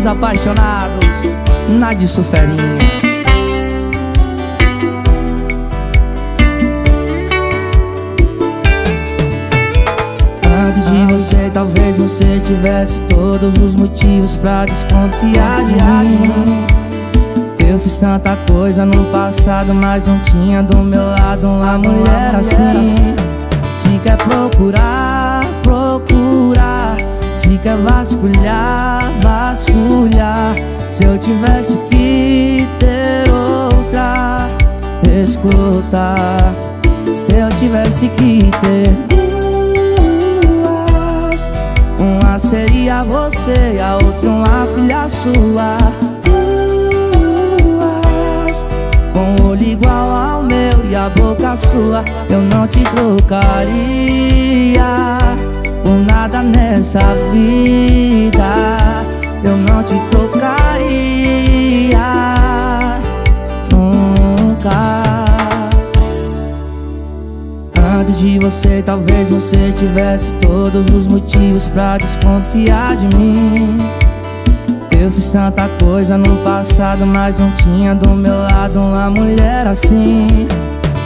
os apaixonados Na de suferinha de você, talvez você tivesse todos os motivos pra desconfiar de mim. Eu fiz tanta coisa no passado, mas não tinha do meu lado uma mulher assim. Se quer procurar, procurar. Se quer vasculhar Se eu tivesse que ter outra, escuta. Se eu tivesse que ter uma seria você e a outra uma filha sua. Duas Com olho igual ao meu e a boca sua Eu não te trocaria Por nada nessa vida De você, talvez você tivesse todos os motivos pra desconfiar de mim. Eu fiz tanta coisa no passado, mas não tinha do meu lado uma mulher assim.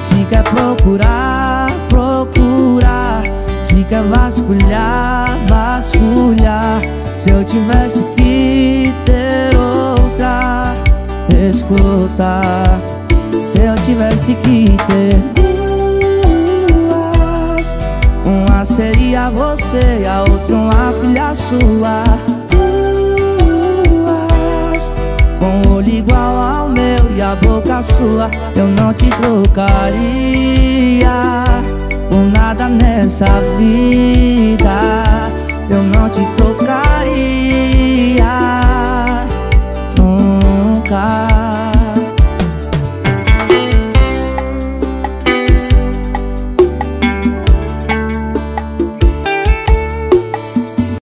Se quer procurar, procurar Se quer vasculhar, vasculhar. Se eu tivesse que ter outra, escuta. Se eu tivesse que ter seria você e a outra uma filha sua. Duas Com olho igual ao meu e a boca sua. Eu não te trocaria Por nada nessa vida. Eu não te